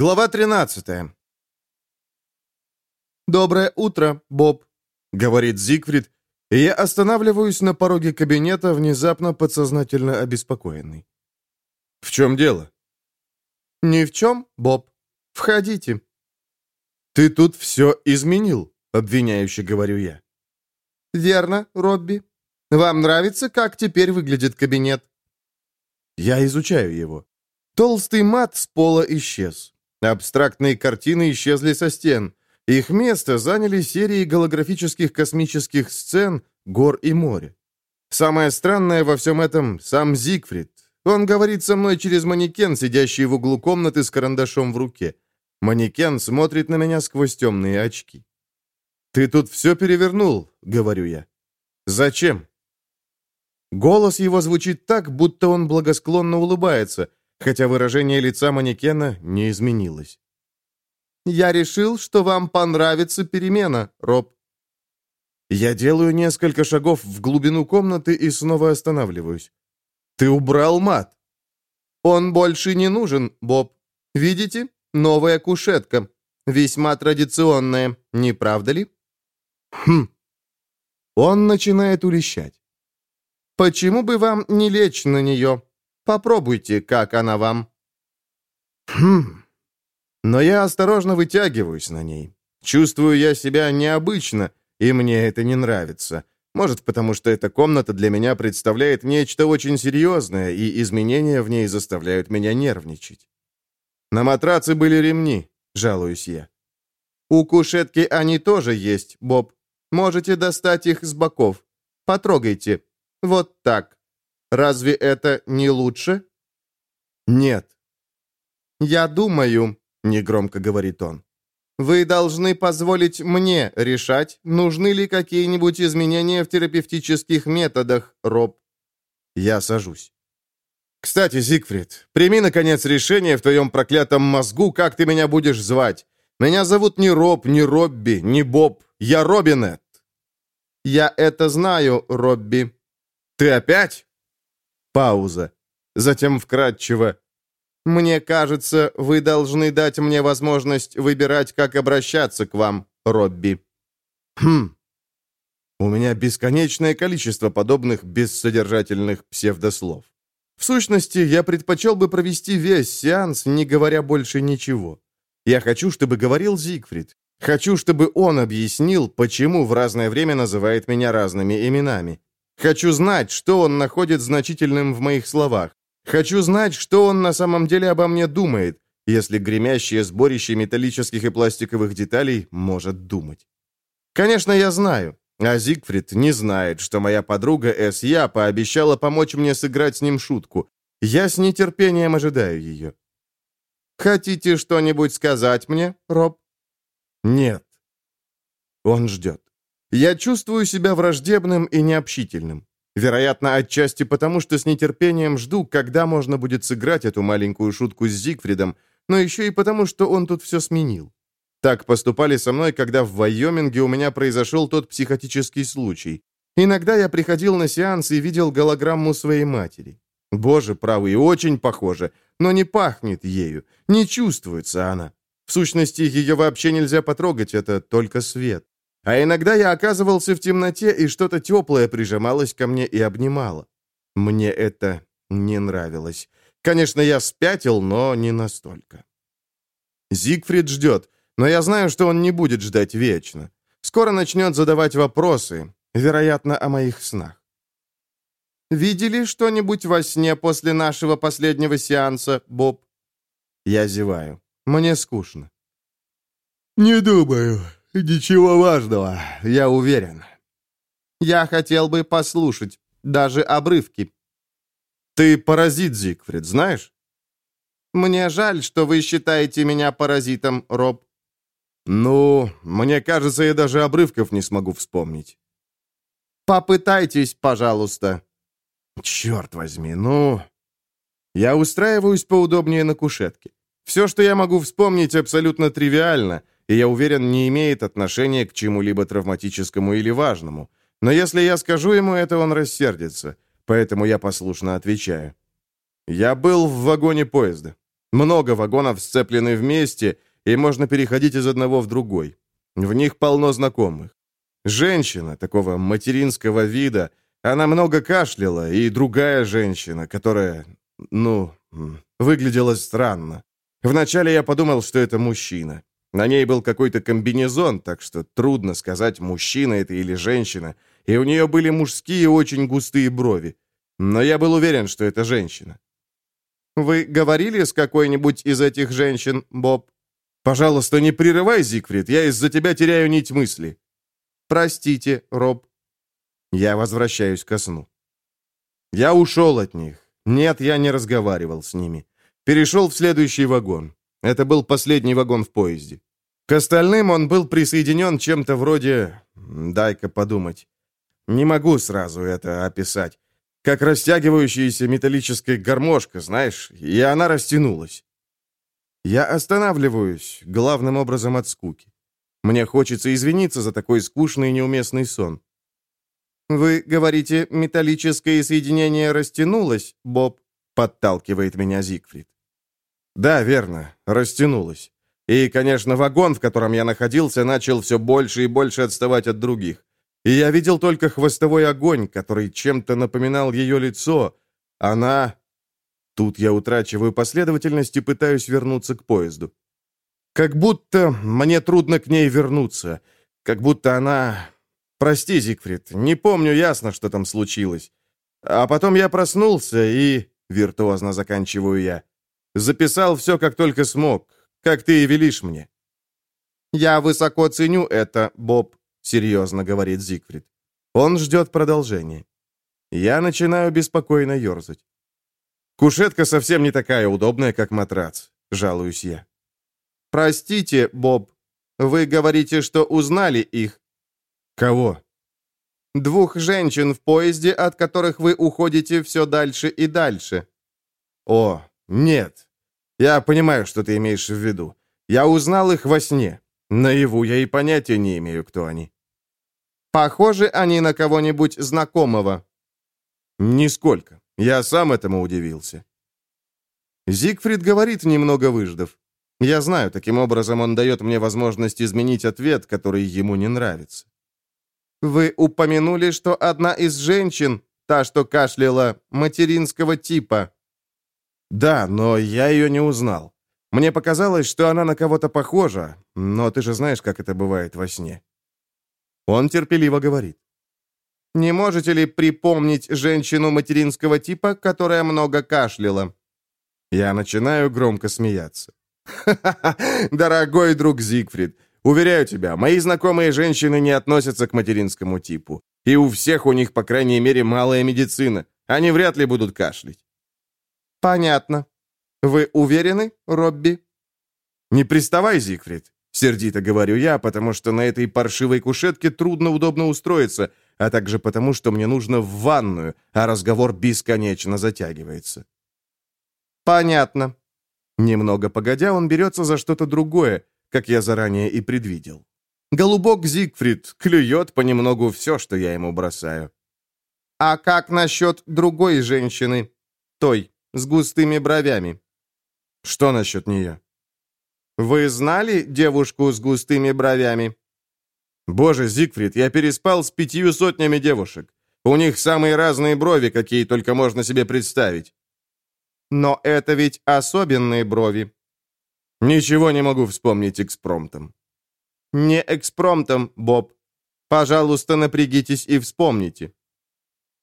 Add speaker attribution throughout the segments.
Speaker 1: Глава 13
Speaker 2: «Доброе утро, Боб», —
Speaker 1: говорит Зигфрид, и я останавливаюсь на пороге кабинета, внезапно подсознательно обеспокоенный. «В чем дело?»
Speaker 2: «Ни в чем, Боб. Входите».
Speaker 1: «Ты тут все изменил», — обвиняюще говорю я.
Speaker 2: «Верно, Робби. Вам нравится, как теперь выглядит кабинет?»
Speaker 1: Я изучаю его. Толстый мат с пола исчез. Абстрактные картины исчезли со стен. Их место заняли серии голографических космических сцен, гор и моря. Самое странное во всем этом — сам Зигфрид. Он говорит со мной через манекен, сидящий в углу комнаты с карандашом в руке. Манекен смотрит на меня сквозь темные очки. «Ты тут все перевернул», — говорю я. «Зачем?» Голос его звучит так, будто он благосклонно улыбается, хотя выражение лица манекена не изменилось.
Speaker 2: «Я решил, что вам понравится перемена, Роб».
Speaker 1: Я делаю несколько шагов в глубину комнаты и снова останавливаюсь. «Ты убрал мат?»
Speaker 2: «Он больше не нужен, Боб. Видите? Новая кушетка. Весьма традиционная, не правда ли?»
Speaker 1: «Хм». Он начинает улещать.
Speaker 2: Почему бы вам не лечь на нее? Попробуйте, как она вам».
Speaker 1: «Хм...» Но я осторожно вытягиваюсь на ней. Чувствую я себя необычно, и мне это не нравится. Может, потому что эта комната для меня представляет нечто очень серьезное, и изменения в ней заставляют меня нервничать. На матраце были ремни, жалуюсь я.
Speaker 2: У кушетки они тоже есть, Боб. Можете достать их с боков. Потрогайте. Вот так. Разве это не лучше?
Speaker 1: Нет.
Speaker 2: Я думаю, негромко говорит он. Вы должны позволить мне решать, нужны ли какие-нибудь изменения в терапевтических методах, Роб.
Speaker 1: Я сажусь. Кстати, Зигфрид, прими, наконец, решение в твоем проклятом мозгу, как ты меня будешь звать. Меня зовут не Роб, не Робби, не Боб. Я Робинет.
Speaker 2: Я это знаю, Робби.
Speaker 1: «Ты опять?» Пауза. Затем вкратчиво.
Speaker 2: «Мне кажется, вы должны дать мне возможность выбирать, как обращаться к вам, Робби».
Speaker 1: «Хм. У меня бесконечное количество подобных бессодержательных псевдослов. В сущности, я предпочел бы провести весь сеанс, не говоря больше ничего. Я хочу, чтобы говорил Зигфрид. Хочу, чтобы он объяснил, почему в разное время называет меня разными именами. Хочу знать, что он находит значительным в моих словах. Хочу знать, что он на самом деле обо мне думает, если гремящее сборище металлических и пластиковых деталей может думать. Конечно, я знаю, а Зигфрид не знает, что моя подруга С.Я. пообещала помочь мне сыграть с ним шутку. Я с нетерпением ожидаю ее.
Speaker 2: «Хотите что-нибудь сказать мне, Роб?»
Speaker 1: «Нет». Он ждет. Я чувствую себя враждебным и необщительным. Вероятно, отчасти потому, что с нетерпением жду, когда можно будет сыграть эту маленькую шутку с Зигфридом, но еще и потому, что он тут все сменил. Так поступали со мной, когда в Вайоминге у меня произошел тот психотический случай. Иногда я приходил на сеанс и видел голограмму своей матери. Боже правый, очень похоже, но не пахнет ею, не чувствуется она. В сущности, ее вообще нельзя потрогать, это только свет. А иногда я оказывался в темноте, и что-то теплое прижималось ко мне и обнимало. Мне это не нравилось. Конечно, я спятил, но не настолько. Зигфрид ждет, но я знаю, что он не будет ждать вечно. Скоро начнет задавать вопросы, вероятно, о моих снах.
Speaker 2: «Видели что-нибудь во сне после нашего последнего сеанса, Боб?»
Speaker 1: Я зеваю. Мне скучно.
Speaker 2: «Не думаю»,
Speaker 1: «Ничего важного, я уверен».
Speaker 2: «Я хотел бы послушать, даже обрывки».
Speaker 1: «Ты паразит, Зигфрид, знаешь?»
Speaker 2: «Мне жаль, что вы считаете меня паразитом, Роб».
Speaker 1: «Ну, мне кажется, я даже обрывков не смогу вспомнить».
Speaker 2: «Попытайтесь, пожалуйста».
Speaker 1: «Черт возьми, ну...» Я устраиваюсь поудобнее на кушетке. Все, что я могу вспомнить, абсолютно тривиально, и, я уверен, не имеет отношения к чему-либо травматическому или важному. Но если я скажу ему это, он рассердится. Поэтому я послушно отвечаю. Я был в вагоне поезда. Много вагонов сцеплены вместе, и можно переходить из одного в другой. В них полно знакомых. Женщина такого материнского вида, она много кашляла, и другая женщина, которая, ну, выглядела странно. Вначале я подумал, что это мужчина. На ней был какой-то комбинезон, так что трудно сказать, мужчина это или женщина, и у нее были мужские очень густые брови. Но я был уверен, что это женщина.
Speaker 2: «Вы говорили с какой-нибудь из этих женщин, Боб?»
Speaker 1: «Пожалуйста, не прерывай, Зигфрид, я из-за тебя теряю нить мысли».
Speaker 2: «Простите, Роб».
Speaker 1: Я возвращаюсь ко сну. Я ушел от них. Нет, я не разговаривал с ними. Перешел в следующий вагон. Это был последний вагон в поезде. К остальным он был присоединен чем-то вроде... Дай-ка подумать. Не могу сразу это описать. Как растягивающаяся металлическая гармошка, знаешь, и она растянулась. Я останавливаюсь, главным образом от скуки. Мне хочется извиниться за такой скучный и неуместный сон.
Speaker 2: «Вы говорите, металлическое соединение растянулось, Боб?» подталкивает меня Зигфрид.
Speaker 1: Да, верно, растянулось. И, конечно, вагон, в котором я находился, начал все больше и больше отставать от других. И я видел только хвостовой огонь, который чем-то напоминал ее лицо. Она... Тут я утрачиваю последовательность и пытаюсь вернуться к поезду. Как будто мне трудно к ней вернуться. Как будто она... Прости, Зигфрид, не помню ясно, что там случилось. А потом я проснулся и... Виртуозно заканчиваю я. Записал все, как только смог, как ты и велишь мне».
Speaker 2: «Я высоко ценю это, Боб», — серьезно говорит Зигфрид.
Speaker 1: Он ждет продолжения. Я начинаю беспокойно ерзать. Кушетка совсем не такая удобная, как матрац, жалуюсь я.
Speaker 2: «Простите, Боб, вы говорите, что узнали их».
Speaker 1: «Кого?»
Speaker 2: «Двух женщин в поезде, от которых вы уходите все дальше и дальше».
Speaker 1: «О, «Нет. Я понимаю, что ты имеешь в виду. Я узнал их во сне. Наяву я и понятия не имею, кто они».
Speaker 2: «Похожи они на кого-нибудь знакомого?»
Speaker 1: «Нисколько. Я сам этому удивился». Зигфрид говорит, немного выждав. Я знаю, таким образом он дает мне возможность изменить ответ, который ему не нравится.
Speaker 2: «Вы упомянули, что одна из женщин, та, что кашляла, материнского типа.
Speaker 1: «Да, но я ее не узнал. Мне показалось, что она на кого-то похожа, но ты же знаешь, как это бывает во сне». Он терпеливо говорит.
Speaker 2: «Не можете ли припомнить женщину материнского типа, которая много кашляла?»
Speaker 1: Я начинаю громко смеяться. «Ха-ха-ха! Дорогой друг Зигфрид, уверяю тебя, мои знакомые женщины не относятся к материнскому типу. И у всех у них, по крайней мере, малая медицина. Они вряд ли будут кашлять.
Speaker 2: «Понятно. Вы уверены, Робби?»
Speaker 1: «Не приставай, Зигфрид», — сердито говорю я, потому что на этой паршивой кушетке трудно удобно устроиться, а также потому, что мне нужно в ванную, а разговор бесконечно затягивается.
Speaker 2: «Понятно».
Speaker 1: Немного погодя, он берется за что-то другое, как я заранее и предвидел. Голубок Зигфрид клюет понемногу все, что я ему бросаю.
Speaker 2: «А как насчет другой женщины? Той, с густыми бровями».
Speaker 1: «Что насчет нее?»
Speaker 2: «Вы знали девушку с густыми бровями?»
Speaker 1: «Боже, Зигфрид, я переспал с пятью сотнями девушек. У них самые разные брови, какие только можно себе представить».
Speaker 2: «Но это ведь особенные брови».
Speaker 1: «Ничего не могу вспомнить экспромтом».
Speaker 2: «Не экспромтом, Боб. Пожалуйста, напрягитесь и вспомните».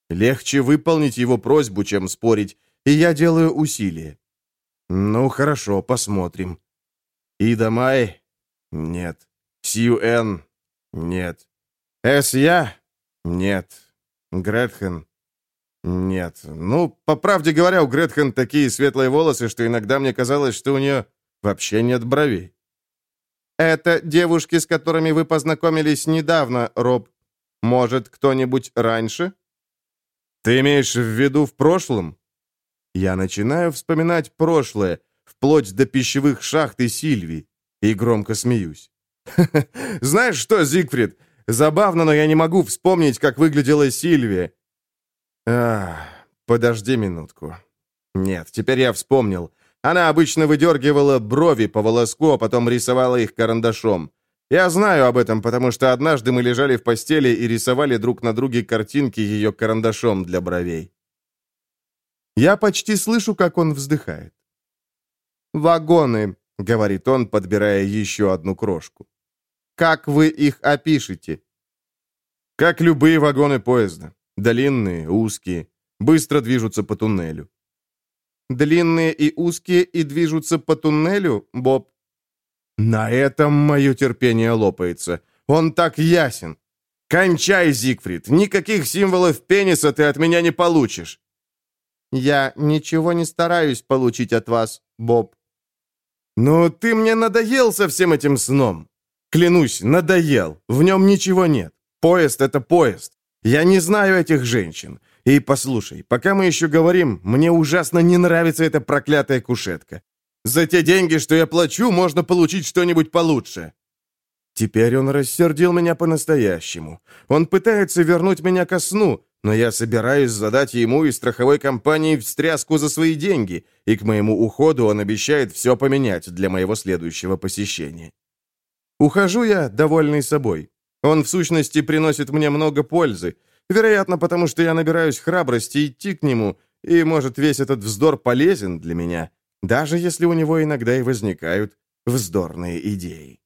Speaker 1: Легче выполнить его просьбу, чем спорить, и я делаю усилие. Ну, хорошо, посмотрим. Ида Май? Нет. Сью Эн? Нет. Эс Я? Нет. Гретхен? Нет. Ну, по правде говоря, у Гретхен такие светлые волосы, что иногда мне казалось, что у нее вообще нет бровей.
Speaker 2: Это девушки, с которыми вы познакомились недавно, Роб. Может, кто-нибудь раньше?
Speaker 1: Ты имеешь в виду в прошлом? Я начинаю вспоминать прошлое, вплоть до пищевых шахт и Сильвии, и громко смеюсь. Знаешь что, Зигфрид, забавно, но я не могу вспомнить, как выглядела Сильвия. Ах, подожди минутку. Нет, теперь я вспомнил. Она обычно выдергивала брови по волоску, а потом рисовала их карандашом. Я знаю об этом, потому что однажды мы лежали в постели и рисовали друг на друге картинки ее карандашом для бровей. Я почти слышу, как он вздыхает. «Вагоны», — говорит он, подбирая еще одну крошку. «Как вы их опишете?» «Как любые вагоны поезда. Длинные, узкие, быстро движутся по туннелю».
Speaker 2: «Длинные и узкие и движутся по туннелю, Боб?»
Speaker 1: На этом мое терпение лопается. Он так ясен. Кончай, Зигфрид. Никаких символов пениса ты от меня не получишь.
Speaker 2: Я ничего не стараюсь получить от вас, Боб.
Speaker 1: Ну, ты мне надоел со всем этим сном. Клянусь, надоел. В нем ничего нет. Поезд — это поезд. Я не знаю этих женщин. И послушай, пока мы еще говорим, мне ужасно не нравится эта проклятая кушетка. За те деньги, что я плачу, можно получить что-нибудь получше». Теперь он рассердил меня по-настоящему. Он пытается вернуть меня ко сну, но я собираюсь задать ему и страховой компании встряску за свои деньги, и к моему уходу он обещает все поменять для моего следующего посещения. Ухожу я, довольный собой. Он, в сущности, приносит мне много пользы, вероятно, потому что я набираюсь храбрости идти к нему, и, может, весь этот вздор полезен для меня, даже если у него иногда и возникают вздорные идеи.